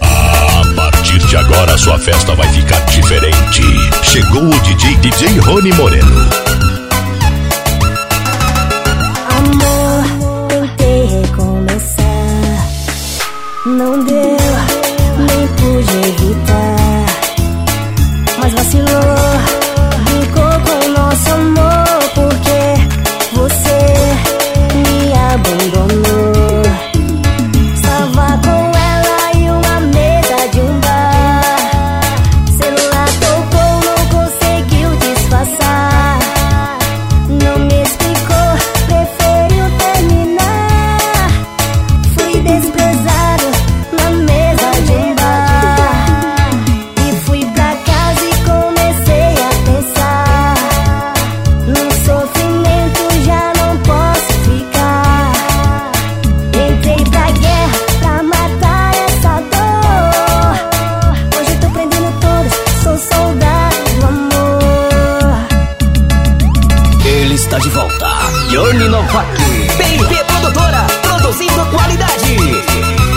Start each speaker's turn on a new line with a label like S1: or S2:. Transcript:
S1: A partir de agora sua festa vai ficar diferente. Chegou o DJ DJ Rony Moreno.
S2: Amor, tentei recomeçar. Não deu, nem pude evitar. Mas vacilou. Tá de
S3: volta. Johnny Novak. PNP Produtora, produzindo qualidade.